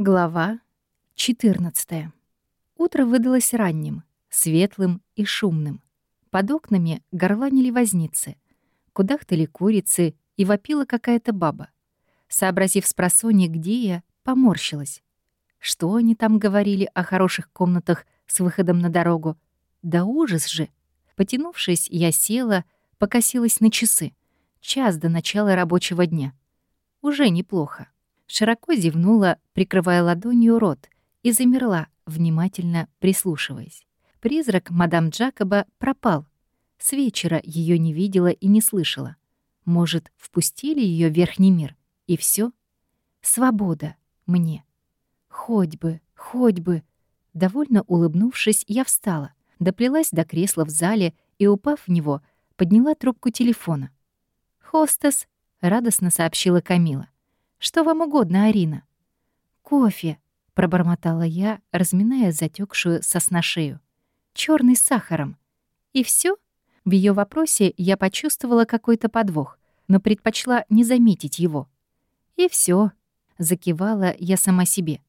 Глава 14. Утро выдалось ранним, светлым и шумным. Под окнами горланили возницы. Кудахтали курицы и вопила какая-то баба. Сообразив с просони, где я, поморщилась. Что они там говорили о хороших комнатах с выходом на дорогу? Да ужас же! Потянувшись, я села, покосилась на часы. Час до начала рабочего дня. Уже неплохо широко зевнула, прикрывая ладонью рот, и замерла, внимательно прислушиваясь. Призрак мадам Джакоба пропал. С вечера ее не видела и не слышала. Может, впустили ее в верхний мир, и все? Свобода мне. Хоть бы, хоть бы. Довольно улыбнувшись, я встала, доплелась до кресла в зале и, упав в него, подняла трубку телефона. «Хостес», — радостно сообщила Камила. Что вам угодно, Арина?» «Кофе», — пробормотала я, разминая затекшую сосна шею. Черный с сахаром». «И все? В ее вопросе я почувствовала какой-то подвох, но предпочла не заметить его. «И все, закивала я сама себе.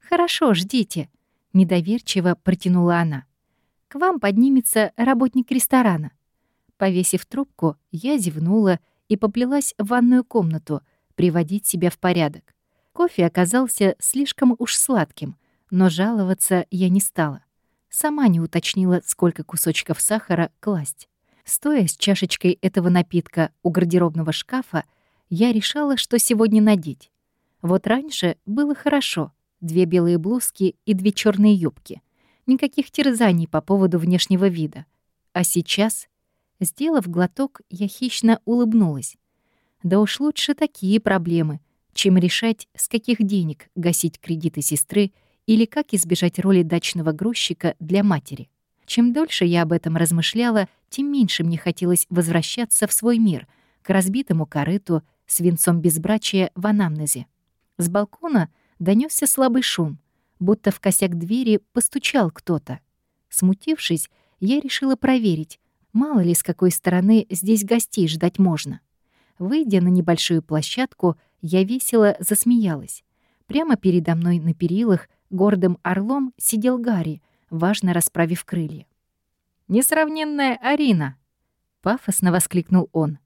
«Хорошо, ждите», — недоверчиво протянула она. «К вам поднимется работник ресторана». Повесив трубку, я зевнула и поплелась в ванную комнату — приводить себя в порядок. Кофе оказался слишком уж сладким, но жаловаться я не стала. Сама не уточнила, сколько кусочков сахара класть. Стоя с чашечкой этого напитка у гардеробного шкафа, я решала, что сегодня надеть. Вот раньше было хорошо. Две белые блузки и две черные юбки. Никаких терзаний по поводу внешнего вида. А сейчас, сделав глоток, я хищно улыбнулась. Да уж лучше такие проблемы, чем решать, с каких денег гасить кредиты сестры или как избежать роли дачного грузчика для матери. Чем дольше я об этом размышляла, тем меньше мне хотелось возвращаться в свой мир, к разбитому корыту с венцом безбрачия в анамнезе. С балкона донесся слабый шум, будто в косяк двери постучал кто-то. Смутившись, я решила проверить, мало ли с какой стороны здесь гостей ждать можно. Выйдя на небольшую площадку, я весело засмеялась. Прямо передо мной на перилах гордым орлом сидел Гарри, важно расправив крылья. «Несравненная Арина!» — пафосно воскликнул он.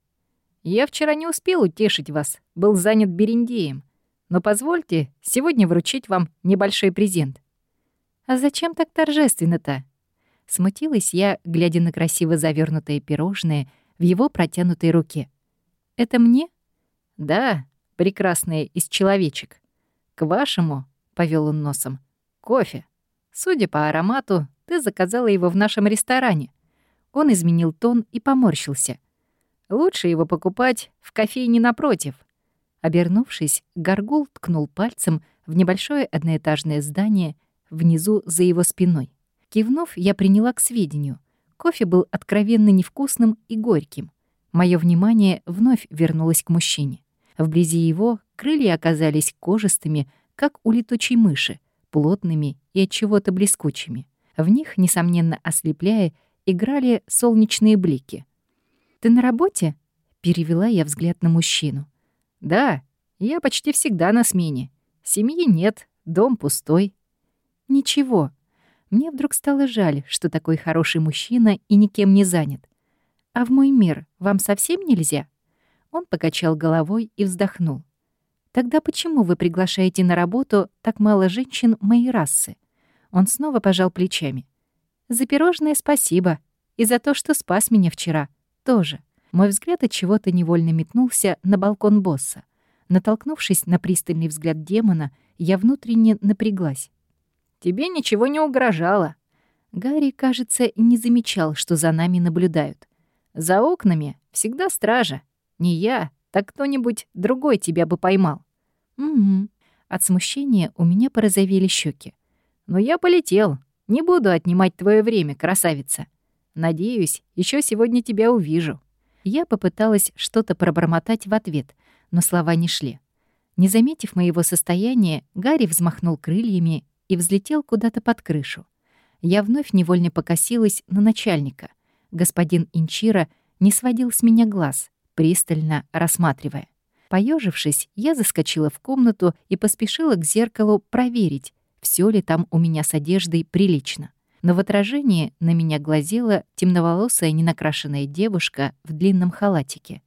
«Я вчера не успел утешить вас, был занят Берендеем. Но позвольте сегодня вручить вам небольшой презент». «А зачем так торжественно-то?» Смутилась я, глядя на красиво завернутые пирожные в его протянутой руке. Это мне? Да, прекрасные из человечек. К вашему, повел он носом, кофе. Судя по аромату, ты заказала его в нашем ресторане. Он изменил тон и поморщился. Лучше его покупать в кофейне напротив. Обернувшись, Горгул ткнул пальцем в небольшое одноэтажное здание внизу за его спиной. Кивнув, я приняла к сведению. Кофе был откровенно невкусным и горьким. Мое внимание вновь вернулось к мужчине. Вблизи его крылья оказались кожистыми, как у летучей мыши, плотными и от чего-то блескучими. В них, несомненно ослепляя, играли солнечные блики. «Ты на работе?» — перевела я взгляд на мужчину. «Да, я почти всегда на смене. Семьи нет, дом пустой». «Ничего. Мне вдруг стало жаль, что такой хороший мужчина и никем не занят. «А в мой мир вам совсем нельзя?» Он покачал головой и вздохнул. «Тогда почему вы приглашаете на работу так мало женщин моей расы?» Он снова пожал плечами. «За пирожное спасибо. И за то, что спас меня вчера. Тоже». Мой взгляд от чего-то невольно метнулся на балкон босса. Натолкнувшись на пристальный взгляд демона, я внутренне напряглась. «Тебе ничего не угрожало». Гарри, кажется, не замечал, что за нами наблюдают. За окнами всегда стража. Не я, так кто-нибудь другой тебя бы поймал. Угу. От смущения у меня порозовели щеки. Но я полетел. Не буду отнимать твое время, красавица. Надеюсь, еще сегодня тебя увижу. Я попыталась что-то пробормотать в ответ, но слова не шли. Не заметив моего состояния, Гарри взмахнул крыльями и взлетел куда-то под крышу. Я вновь невольно покосилась на начальника. Господин Инчира не сводил с меня глаз, пристально рассматривая. Поежившись, я заскочила в комнату и поспешила к зеркалу проверить, все ли там у меня с одеждой прилично. Но в отражении на меня глазела темноволосая ненакрашенная девушка в длинном халатике.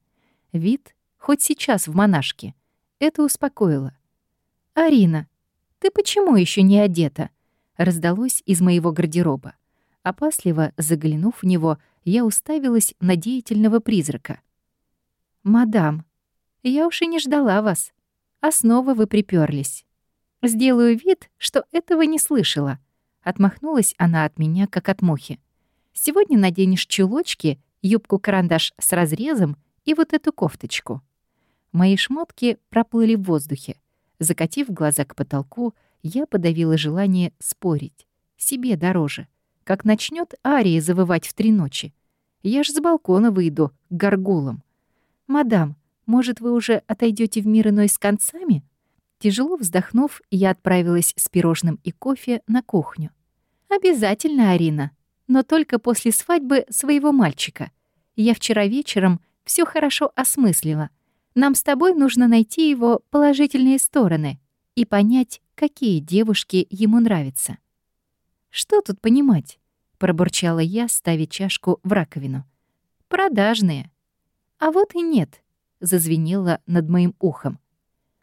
Вид хоть сейчас в монашке. Это успокоило. «Арина, ты почему еще не одета?» раздалось из моего гардероба. Опасливо заглянув в него, я уставилась на деятельного призрака. «Мадам, я уж и не ждала вас. А снова вы приперлись. Сделаю вид, что этого не слышала». Отмахнулась она от меня, как от мухи. «Сегодня наденешь чулочки, юбку-карандаш с разрезом и вот эту кофточку». Мои шмотки проплыли в воздухе. Закатив глаза к потолку, я подавила желание спорить. Себе дороже. Как начнет Ария завывать в три ночи. Я ж с балкона выйду к горгулам. «Мадам, может, вы уже отойдете в мир иной с концами?» Тяжело вздохнув, я отправилась с пирожным и кофе на кухню. «Обязательно, Арина. Но только после свадьбы своего мальчика. Я вчера вечером все хорошо осмыслила. Нам с тобой нужно найти его положительные стороны и понять, какие девушки ему нравятся. «Что тут понимать?» — пробурчала я, ставя чашку в раковину. «Продажные». «А вот и нет», — зазвенело над моим ухом.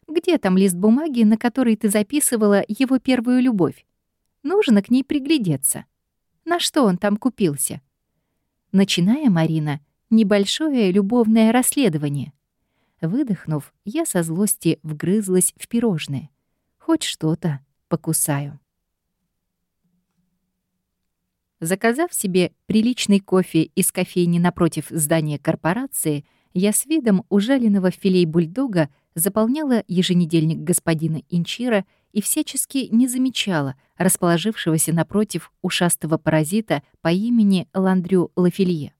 «Где там лист бумаги, на который ты записывала его первую любовь? Нужно к ней приглядеться. На что он там купился?» Начиная, Марина, небольшое любовное расследование. Выдохнув, я со злости вгрызлась в пирожное — Хоть что-то покусаю. Заказав себе приличный кофе из кофейни напротив здания корпорации, я с видом ужаленного филей-бульдога заполняла еженедельник господина Инчира и всячески не замечала расположившегося напротив ушастого паразита по имени Ландрю Лафилье.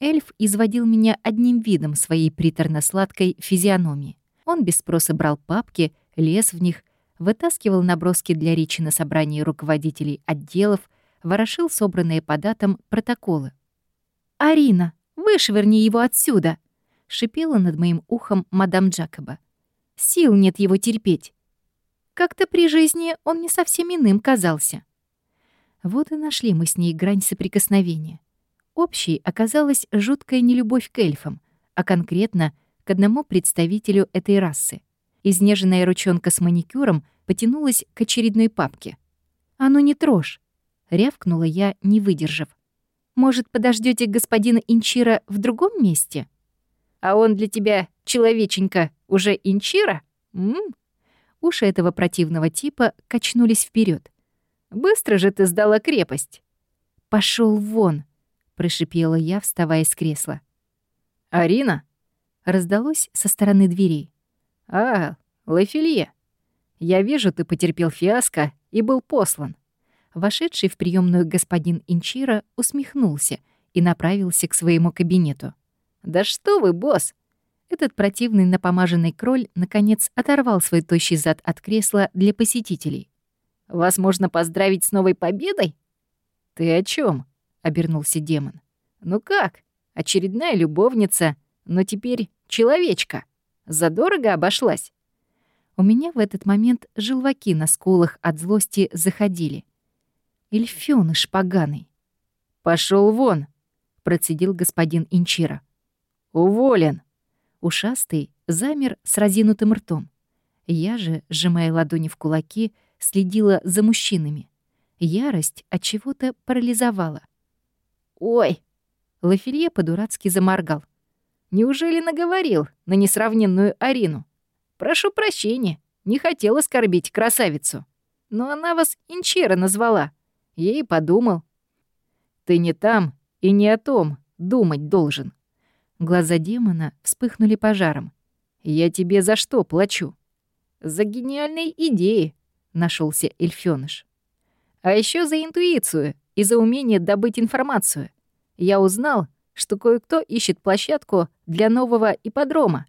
Эльф изводил меня одним видом своей приторно-сладкой физиономии. Он без спроса брал папки, лез в них, вытаскивал наброски для речи на собрании руководителей отделов, ворошил собранные по датам протоколы. «Арина, вышвырни его отсюда!» — шипела над моим ухом мадам Джакоба. «Сил нет его терпеть. Как-то при жизни он не совсем иным казался». Вот и нашли мы с ней грань соприкосновения. Общей оказалась жуткая нелюбовь к эльфам, а конкретно к одному представителю этой расы — Изнеженная ручонка с маникюром потянулась к очередной папке. «А ну не трожь!» — рявкнула я, не выдержав. «Может, подождете господина Инчира в другом месте?» «А он для тебя, человеченька, уже Инчира?» М -м? Уши этого противного типа качнулись вперед. «Быстро же ты сдала крепость!» Пошел вон!» — прошипела я, вставая с кресла. «Арина?» — раздалось со стороны дверей. «А, Лафилье, я вижу, ты потерпел фиаско и был послан». Вошедший в приемную господин Инчира усмехнулся и направился к своему кабинету. «Да что вы, босс!» Этот противный напомаженный кроль наконец оторвал свой тощий зад от кресла для посетителей. «Вас можно поздравить с новой победой?» «Ты о чем? обернулся демон. «Ну как? Очередная любовница, но теперь человечка». Задорого обошлась. У меня в этот момент желваки на скулах от злости заходили. Эльфёныш поганый. Пошел вон!» — процедил господин Инчира. «Уволен!» Ушастый замер с разинутым ртом. Я же, сжимая ладони в кулаки, следила за мужчинами. Ярость от чего-то парализовала. «Ой!» — Лафелье по-дурацки заморгал. Неужели наговорил на несравненную Арину? Прошу прощения, не хотел оскорбить красавицу. Но она вас Инчера назвала. Я и подумал. Ты не там и не о том думать должен. Глаза демона вспыхнули пожаром. Я тебе за что плачу? За гениальные идеи, нашелся эльфёныш. А еще за интуицию и за умение добыть информацию. Я узнал, что кое-кто ищет площадку для нового ипподрома.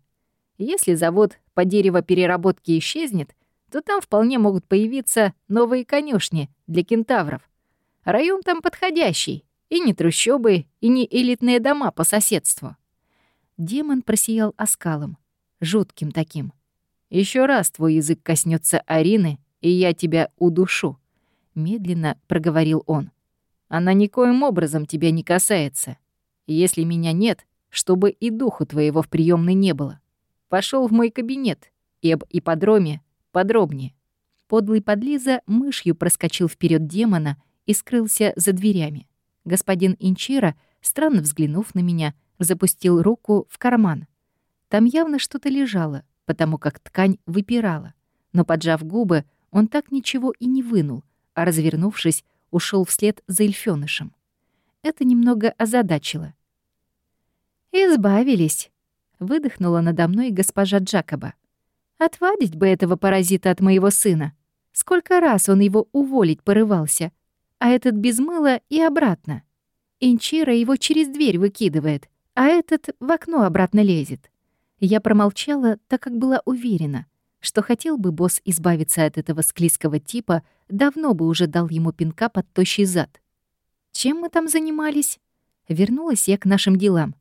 Если завод по деревопереработке исчезнет, то там вполне могут появиться новые конюшни для кентавров. Район там подходящий, и не трущобы, и не элитные дома по соседству. Демон просиял оскалом. жутким таким. Еще раз твой язык коснется Арины, и я тебя удушу», — медленно проговорил он. «Она никоим образом тебя не касается. Если меня нет, чтобы и духу твоего в приемной не было. Пошел в мой кабинет и об ипподроме подробнее». Подлый подлиза мышью проскочил вперед демона и скрылся за дверями. Господин Инчира, странно взглянув на меня, запустил руку в карман. Там явно что-то лежало, потому как ткань выпирала. Но, поджав губы, он так ничего и не вынул, а, развернувшись, ушел вслед за эльфёнышем. Это немного озадачило. «Избавились», — выдохнула надо мной госпожа Джакоба. «Отвадить бы этого паразита от моего сына. Сколько раз он его уволить порывался, а этот без мыла и обратно. Инчира его через дверь выкидывает, а этот в окно обратно лезет. Я промолчала, так как была уверена, что хотел бы босс избавиться от этого склизкого типа, давно бы уже дал ему пинка под тощий зад. Чем мы там занимались? Вернулась я к нашим делам.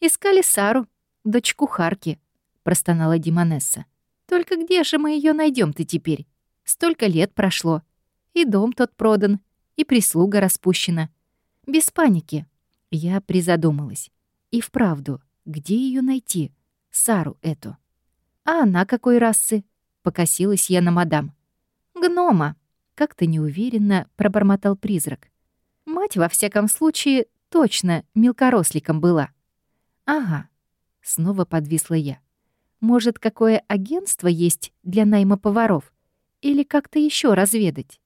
Искали Сару, дочь кухарки, простонала Димонесса. Только где же мы ее найдем то теперь? Столько лет прошло. И дом тот продан, и прислуга распущена. Без паники. Я призадумалась. И вправду, где ее найти? Сару эту. А она какой расы? Покосилась я на мадам. Гнома. Как-то неуверенно пробормотал призрак. Мать, во всяком случае, точно мелкоросликом была. Ага. Снова подвисла я. Может, какое агентство есть для найма поваров? Или как-то еще разведать?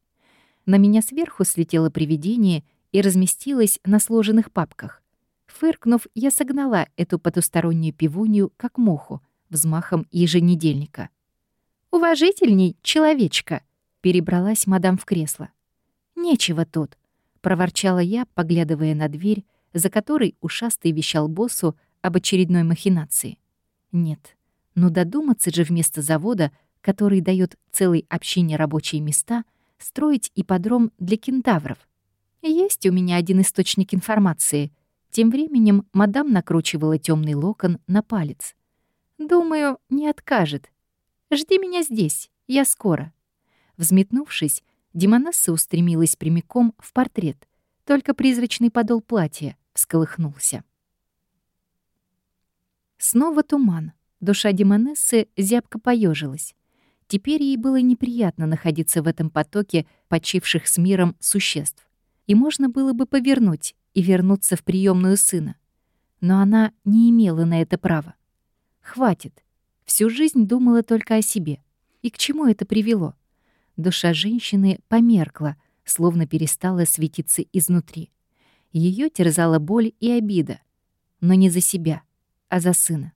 На меня сверху слетело привидение и разместилось на сложенных папках. Фыркнув, я согнала эту потустороннюю пивунью, как муху, взмахом еженедельника. «Уважительней, человечка!» — перебралась мадам в кресло. «Нечего тут», — проворчала я, поглядывая на дверь, за которой ушастый вещал боссу об очередной махинации. «Нет, но додуматься же вместо завода который дает целой общине рабочие места, строить ипподром для кентавров. Есть у меня один источник информации. Тем временем мадам накручивала темный локон на палец. Думаю, не откажет. Жди меня здесь, я скоро. Взметнувшись, Демонесса устремилась прямиком в портрет, только призрачный подол платья всколыхнулся. Снова туман. Душа Демонессы зябко поежилась. Теперь ей было неприятно находиться в этом потоке почивших с миром существ. И можно было бы повернуть и вернуться в приемную сына. Но она не имела на это права. Хватит. Всю жизнь думала только о себе. И к чему это привело? Душа женщины померкла, словно перестала светиться изнутри. Ее терзала боль и обида. Но не за себя, а за сына.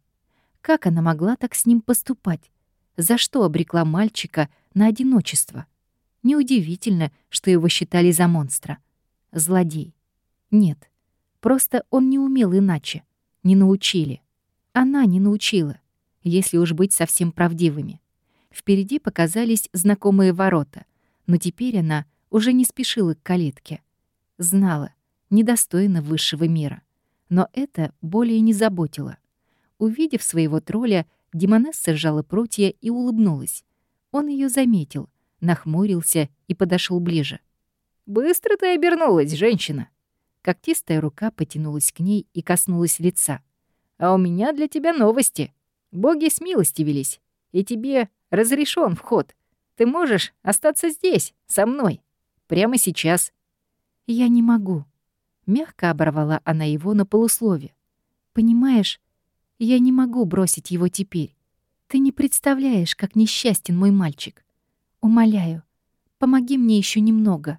Как она могла так с ним поступать? За что обрекла мальчика на одиночество. Неудивительно, что его считали за монстра. Злодей. Нет, просто он не умел иначе. Не научили. Она не научила, если уж быть совсем правдивыми. Впереди показались знакомые ворота, но теперь она уже не спешила к калитке. Знала, недостойна высшего мира. Но это более не заботило. Увидев своего тролля, Демонесса сжала прутья и улыбнулась. Он ее заметил, нахмурился и подошел ближе. «Быстро ты обернулась, женщина!» Когтистая рука потянулась к ней и коснулась лица. «А у меня для тебя новости. Боги с милости велись, и тебе разрешен вход. Ты можешь остаться здесь, со мной, прямо сейчас». «Я не могу», — мягко оборвала она его на полуслове. «Понимаешь, я не могу бросить его теперь. Ты не представляешь, как несчастен мой мальчик. Умоляю, помоги мне еще немного».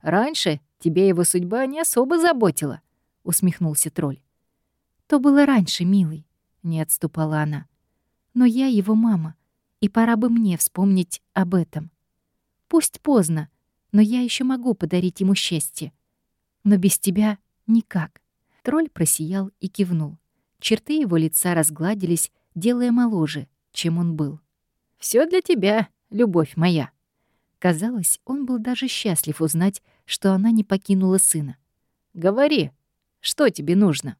«Раньше тебе его судьба не особо заботила», — усмехнулся тролль. «То было раньше, милый», — не отступала она. «Но я его мама, и пора бы мне вспомнить об этом. Пусть поздно, но я еще могу подарить ему счастье. Но без тебя никак». Тролль просиял и кивнул. Черты его лица разгладились, делая моложе, чем он был. Все для тебя, любовь моя». Казалось, он был даже счастлив узнать, что она не покинула сына. «Говори, что тебе нужно?»